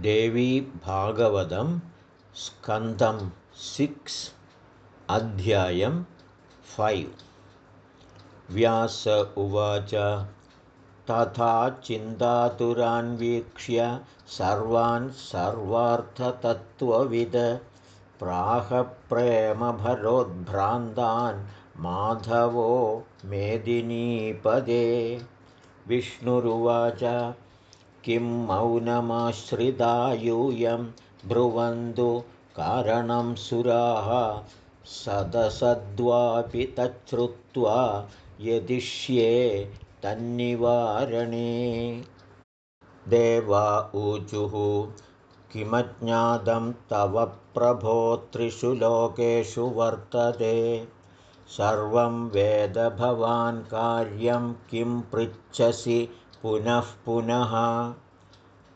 देवी भागवतं स्कन्दं सिक्स् अध्यायं फैव्। व्यास उवाच तथा चिन्तातुरान्वीक्ष्य सर्वान् सर्वार्थतत्त्वविद प्राहप्रेमभरोद्भ्रान्तान् माधवो मेदिनीपदे। विष्णुरुवाच किं मौनमाश्रिता यूयं ब्रुवन्तु कारणं सुराः सदसद्वापि तच्छ्रुत्वा यदिष्ये तन्निवारणे। देवा ऊचुः किमज्ञातं तव प्रभो त्रिषु लोकेषु वर्तते। सर्वं वेदभवान् कार्यं किं पृच्छसि पुनः पुनः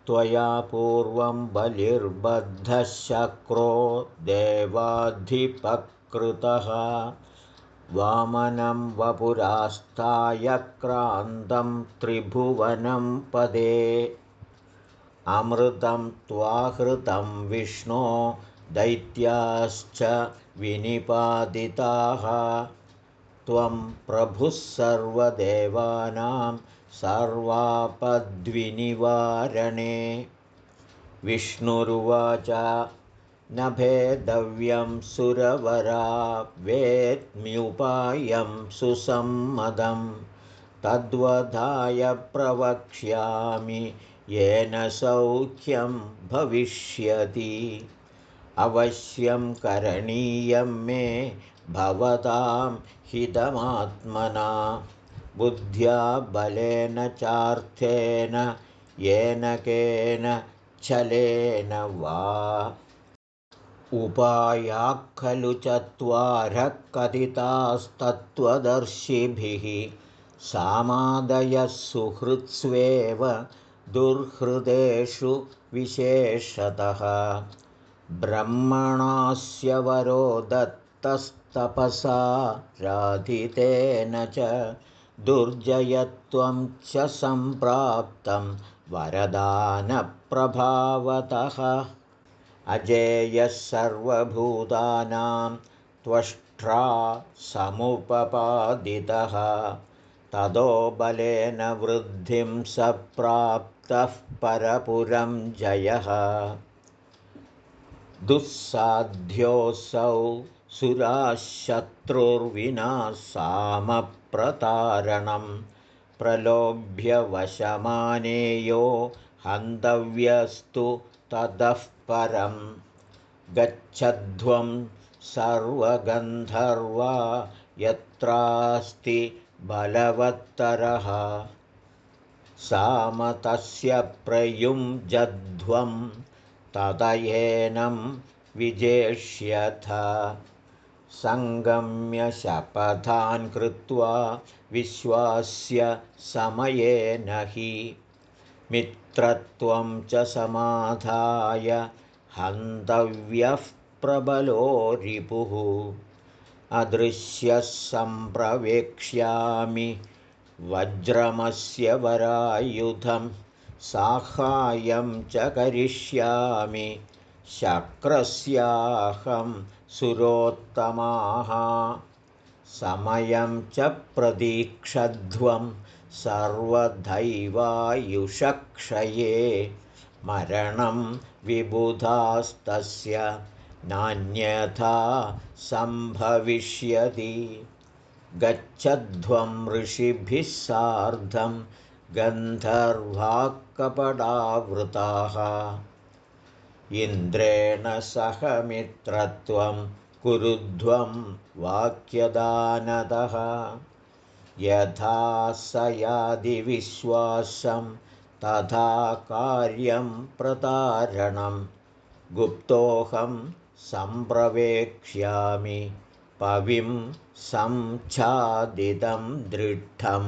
त्वया पूर्वं बलिर्बद्धशक्रो देवाधिपकृतः वामनं वपुरास्तायक्रान्तं त्रिभुवनं पदे। अमृतं त्वाहृतं विष्णो दैत्याश्च विनिपादिताः। त्वं प्रभुः सर्वदेवानां सर्वापद्विनिवारणे। विष्णुरुवाच न भेदव्यं सुरवरा वेत्म्युपायं सुसम्मदं तद्वधाय प्रवक्ष्यामि येन सौख्यं भविष्यति। अवश्यं करणीयं मे भवतां हितमात्मना बुद्ध्या बलेन चार्थेन येन केन छलेन वा। उपाया खलु चत्वारः कथितास्तत्त्वदर्शिभिः सामादयः सुहृत्स्वेव दुर्हृदेषु विशेषतः। ब्रह्मणास्य वरो दत्तस्तपसा राधितेन च दुर्जयत्वं च सम्प्राप्तं वरदानप्रभावतः। अजेयः सर्वभूतानां त्वष्ट्रा समुपपादितः। ततो बलेन वृद्धिं स प्राप्तः परपुरं जयः। दुःसाध्योऽसौ सुराशत्रुर्विना सामप्रतारणं प्रलोभ्यवशमानेयो हन्तव्यस्तु ततः परं। गच्छध्वं सर्वगन्धर्वा यत्रास्ति बलवत्तरः। सामतस्य प्रयुञ्जध्वं तदयेनं विजेष्यथ सङ्गम्य शपथान् कृत्वा विश्वास्य समयेन हि मित्रत्वं च समाधाय हन्तव्यः प्रबलो रिपुः। अदृश्यः सम्प्रवेक्ष्यामि वज्रमस्य वरायुधं साहाय्यं च करिष्यामि शक्रस्याहं सुरोत्तमाः। समयं च प्रतीक्षध्वं सर्वदैवायुषक्षये। मरणं विबुधास्तस्य नान्यथा सम्भविष्यति। गच्छध्वं ऋषिभिः सार्धं गन्धर्वाक्कपडावृताः इन्द्रेण सह मित्रत्वं कुरुध्वं वाक्यदानतः यथा स यादिविश्वासं तथा कार्यं प्रतारणं। गुप्तोऽहं सम्प्रवेक्ष्यामि पविं संच्छादितं दृढं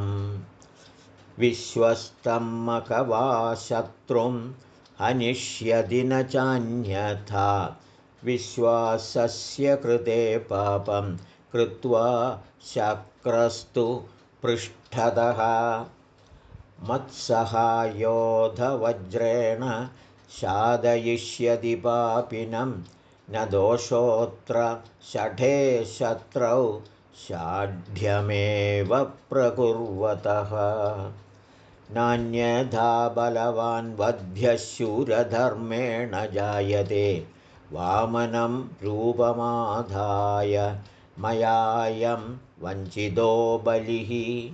विश्वस्तं मखवाशत्रुं हनिष्यदि न चान्यथा विश्वासस्य कृते पापं कृत्वा शक्रस्तु पृष्ठतः। मत्सहायोधवज्रेण शादयिष्यति पापिनं न दोषोऽत्र षठे शत्रौ षाढ्यमेव प्रकुर्वतः नान्यथा बलवान् वध्यशूरधर्मेण जायते। वामनं रूपमाधाय मयायं वञ्चितो बलिः।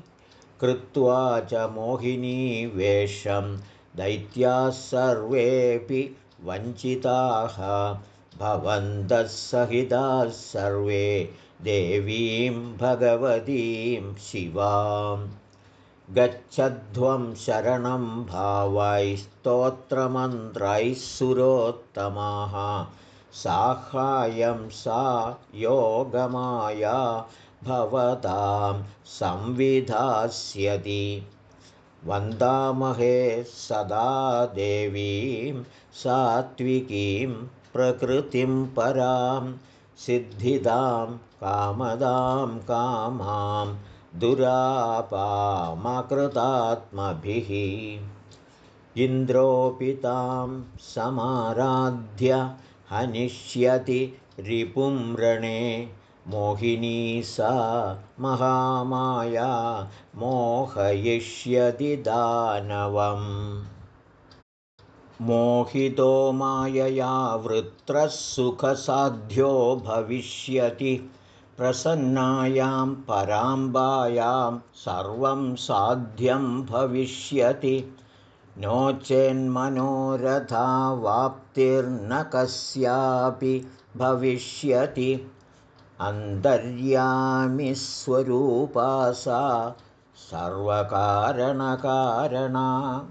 कृत्वा च मोहिनीवेषं दैत्याः सर्वेऽपि वञ्चिताः। भवन्तः सहिताः सर्वे देवीं भगवतीं शिवाम् गच्छध्वं शरणं भावैस्तोत्रमन्त्रैः सुरोत्तमाः। साहाय्यं सा योगमाया भवतां संविधास्यति। वन्दामहे सदा देवीं सात्विकीं प्रकृतिं परां सिद्धिदां कामदां कामां दुरापामकृतात्मभिः। इन्द्रोऽपि तां समाराध्य हनिष्यति रिपुं रणे। मोहिनी सा महामाया मोहयिष्यति दानवम्। मोहितो मायया वृत्रः सुखसाध्यो भविष्यति प्रसन्नायां पराम्बायां सर्वं साध्यं भविष्यति। नो चेन्मनोरथावाप्तिर्न कस्यापि भविष्यति। अन्तर्यामिस्वरूपा सा सर्वकारणकारणा।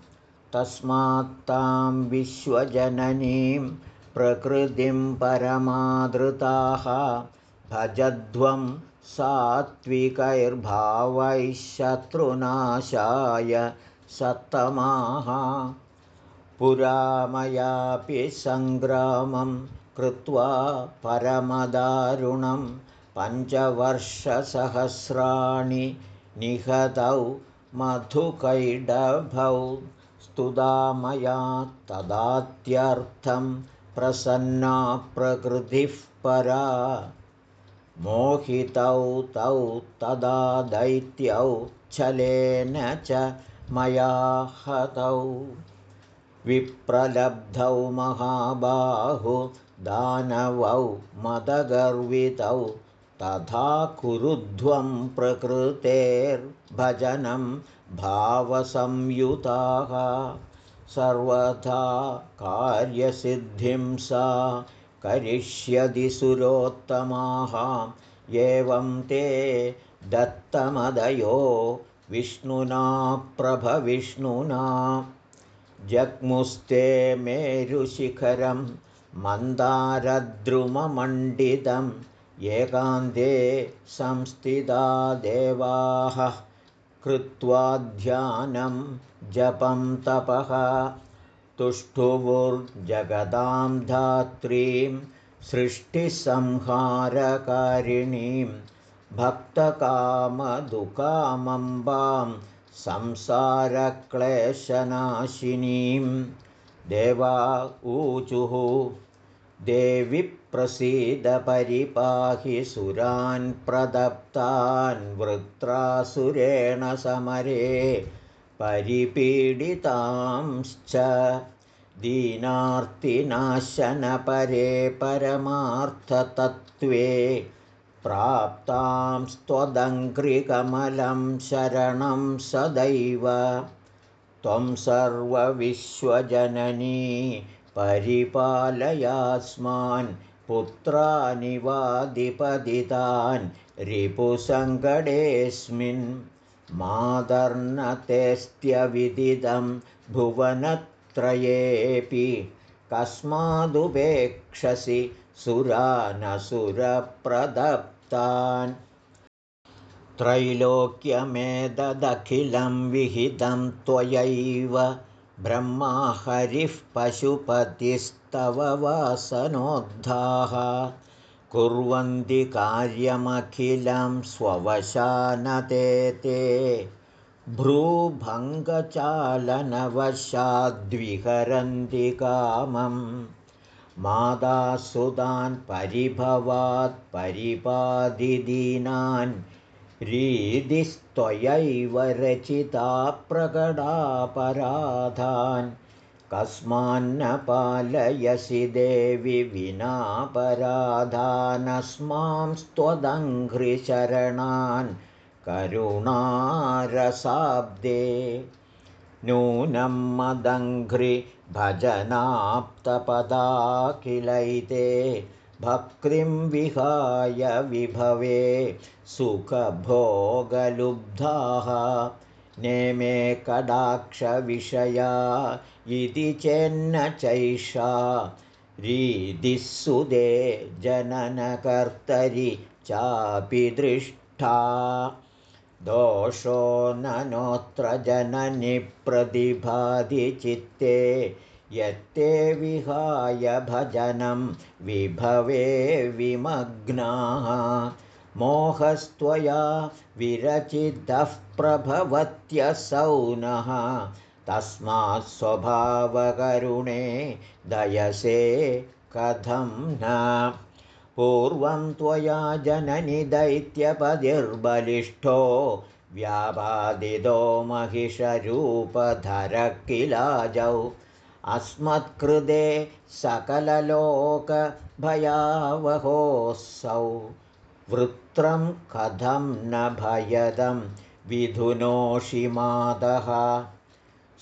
तस्मात्तां विश्वजननीं प्रकृतिं परमादृताः भजध्वं सात्विकैर्भावैः शत्रुनाशाय सत्तमाः पुरा मयापि सङ्ग्रामं कृत्वा परमदारुणं पञ्चवर्षसहस्राणि निहतौ मधुकैडभौ स्तुता मया तदात्यर्थं प्रसन्ना प्रकृतिः परा मोहितौ तौ तदा दैत्यौ छलेन च मया हतौ। विप्रलब्धौ महाबाहु दानवौ मदगर्वितौ तथा कुरुध्वं प्रकृतेर्भजनं भावसंयुताः। सर्वथा कार्यसिद्धिं सा करिष्यति सुरोत्तमाः। एवं ते दत्तमदयो विष्णुना प्रभविष्णुना। जग्मुस्ते मेरुशिखरं मन्दारद्रुममण्डितम् एकान्ते संस्थिता देवाः। कृत्वा ध्यानं जपं तपः तुष्टुवुर्जगदां धात्रीं सृष्टिसंहारकारिणीं भक्तकामदुकामम्बां संसारक्लेशनाशिनीं देवा ऊचुः देवि प्रसीदपरिपाहि सुरान् प्रदप्तान् वृत्रासुरेण समरे परिपीडितांश्च दीनार्तिनाशनपरे परमार्थतत्त्वे प्राप्तां स्त्वदङ्घ्रिकमलं शरणं सदैव। त्वं सर्वविश्वजननी परिपालयास्मान् पुत्रानि वादिपदितान् रिपुसङ्कटेऽस्मिन् मादर्नतेस्त्यविदितं भुवनत्रयेऽपि कस्मादुपेक्षसि सुरानसुरप्रदप्तान् त्रैलोक्यमेतदखिलं विहितं त्वयैव ब्रह्मा हरिः पशुपतिस्तव वासनोद्धाः। कुर्वन्ति कार्यमखिलं स्ववशानते ते भ्रूभङ्गचालनवशाद्विहरन्ति कामं मादासुतान् परिभवात् परिपादिदीनान्। रीदिस्त्वयैव रचिता प्रकटापराधान् कस्मान्न पालयसि देवि विनापराधानस्मांस्त्वदङ्घ्रिशरणान् करुणारसाब्दे नूनं मदङ्घ्रिभजनाप्तपदाखिलैते भक्तिं विहाय विभवे सुखभोगलुब्धाः नेमे कडाक्षविषया इति चेन्न चैषा रीदिस्सुदे जननकर्तरि चापि दृष्टा दोषो नोऽत्र जननि प्रतिभादिचित्ते यत्ते विहाय भजनं विभवे विमग्नाः। मोहस्त्वया विरचितः प्रभवत्यसौ नः तस्मात् स्वभावकरुणे दयसे कथं न पूर्वं त्वया जननि दैत्यपदिर्बलिष्ठो व्यापादितो महिषरूपधर किलाजौ अस्मत्कृते सकललोकभयावहोऽसौ। वृत्रं कथं न भयदं विधुनोषि मातः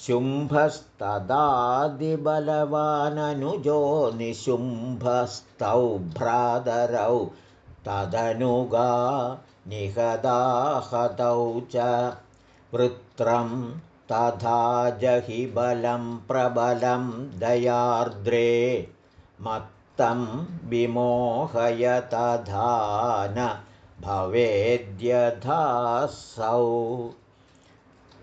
शुम्भस्तदादिबलवाननुजो निशुम्भस्तौ भ्रातरौ तदनुगा निहदाहतौ च वृत्रं तथा जहि बलं प्रबलं दयार्द्रे मत्तं विमोहय तथा न भवेद्यथासौ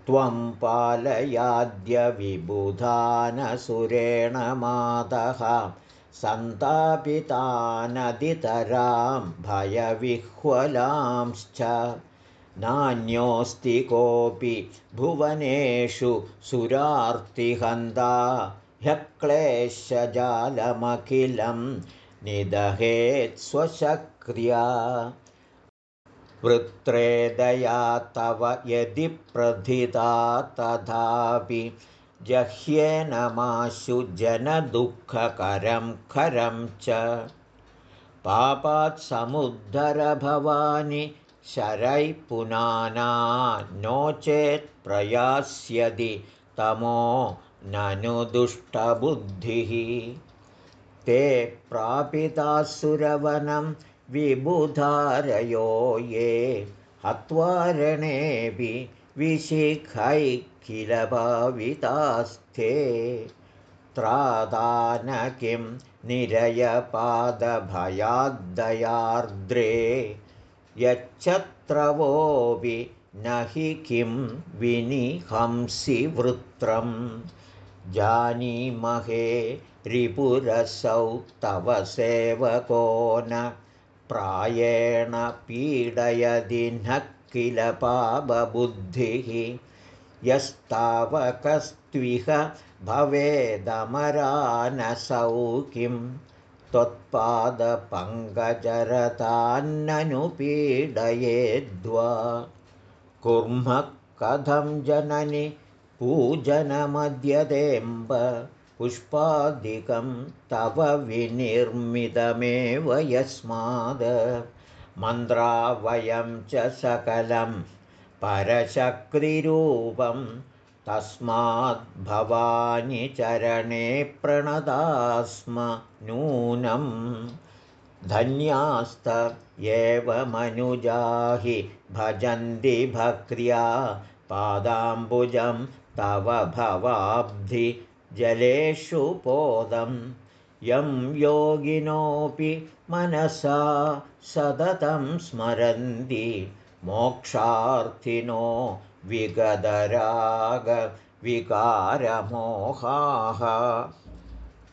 त्वं पालयाद्य विबुधानसुरेण मातः। सन्तापितानदितरां भयविह्वलांश्च। नान्योऽस्ति कोऽपि भुवनेषु सुरार्तिहन्ता। ह्यक्लेशजालमखिलं निदहेत्स्वशक्रिया वृत्रेदया तव यदि प्रथिता तथापि जह्येनमाशु जनदुःखकरं खरं च। पापात् समुद्धरभवानि शरैः पुनाना नो चेत् प्रयास्यति तमो ननु दुष्टबुद्धिः। ते प्रापितासुरवनं विबुधारयो ये हत्वारणेऽपि विशिखैः किल भावितास्थे त्रादान किं निरयपादभयाद्दयार्द्रे यच्छत्रवोऽपि न हि किं विनिहंसि वृत्रं जानीमहे रिपुरसौ तव सेवको न प्रायेण पीडयदि न किल पापबुद्धिः। यस्तावकस्त्विह भवेदमरानसौ किं त्वत्पादपङ्कजरतान्ननुपीडयेद्वा कुर्मः कथं जननि पूजनमद्यदेम्ब पुष्पादिकं तव विनिर्मितमेव यस्माद्। मन्त्रा वयं च सकलं परशक्तिरूपं तस्माद्भवानि चरणे प्रणदास्म नूनं। धन्यास्त एव मनुजाहि भजन्ति भक्र्या पादाम्बुजं तव भवाब्धि जलेषु पोदं। यं योगिनोऽपि मनसा सततं स्मरन्ति। मोक्षार्थिनो विगदरागविकारमोहाः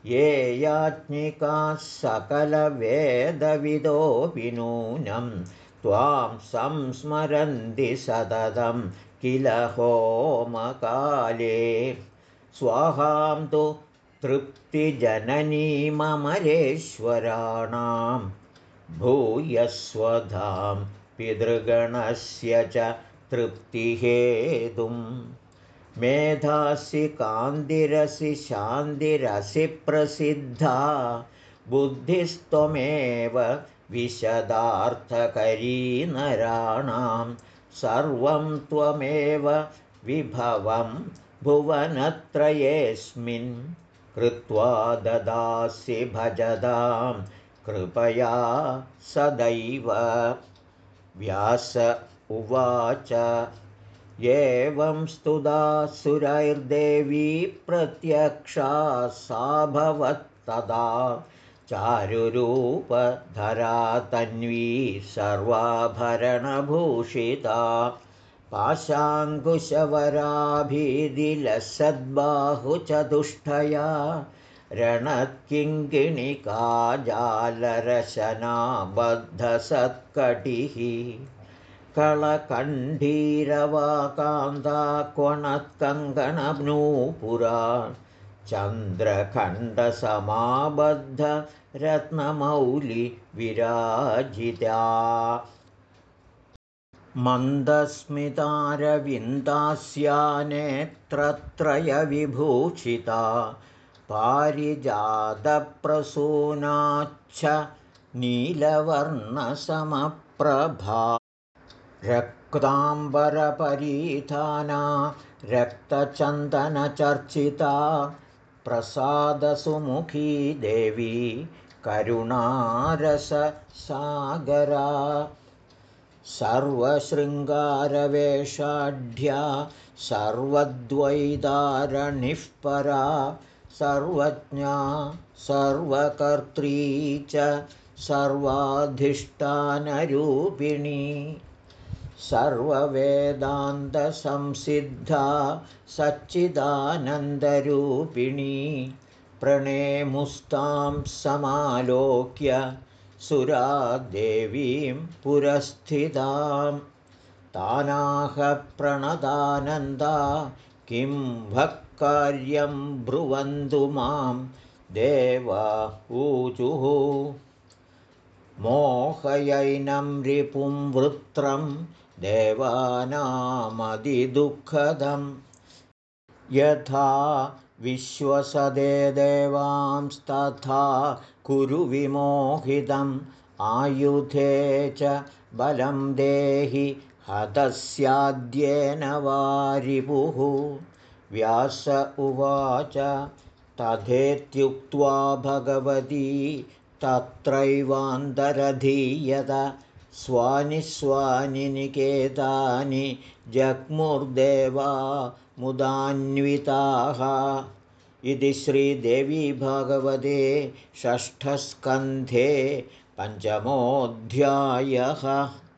ये याज्ञिकाः सकलवेदविदोऽपि नूनं त्वां संस्मरन्ति सततं किल होमकाले स्वाहां तु तृप्तिजननीममरेश्वराणां भूयस्वधां पितृगणस्य च तृप्तिहेतुं। मेधासि कान्तिरसि शान्तिरसि प्रसिद्धा बुद्धिस्त्वमेव विशदार्थकरी नराणां सर्वं त्वमेव विभवं भुवनत्रयेऽस्मिन् कृत्वा ददासि भजदां कृपया सदैव। व्यास उवाच। एवं स्तुदा सुरैर्देवी प्रत्यक्षा सा भवत्तदा चारुरूपधरा तन्वी सर्वाभरणभूषिता पाशाङ्कुशवराभिदिलसद्बाहुचतुष्टया रणत्किङ्किणिका जालरशनाबद्धसत्कटिः कलकण्ठीरवाकान्ता क्वणत्कङ्कणनूपुरा चन्द्रखण्डसमाबद्धरत्नमौलिविराजिता मन्दस्मितारविन्दास्या नेत्रत्रयविभूषिता पारिजातप्रसूनाच्च नीलवर्णसमप्रभा। रक्ताम्बरपरीधाना रक्तचन्दनचर्चिता प्रसादसुमुखी देवी करुणारससागरा सर्वशृङ्गारवेषाढ्या सर्वद्वैतारणिः परा सर्वज्ञा सर्वकर्त्री च सर्वाधिष्ठानरूपिणी। सर्ववेदान्तसंसिद्धा सच्चिदानन्दरूपिणी। प्रणेमुस्तां समालोक्य सुरादेवीं पुरस्थितां तानाहप्रणदानन्दा किं भक्कार्यं ब्रुवन्तु मां देवा ऊचुः। मोहयैनं रिपुं वृत्रं देवानामधिदुःखदं यथा विश्वसदे देवांस्तथा कुरु विमोहितम् आयुधे च बलं देहि हतस्याद्येन वारिपुः व्यास उवाच तथेत्युक्त्वा भगवती तत्रैवान्तरधीयत। स्वानि स्वानि निकेतानि जग्मुर्देवा मुदान्विताः इति श्रीदेवी भगवते षष्ठस्कन्धे पञ्चमोऽध्यायः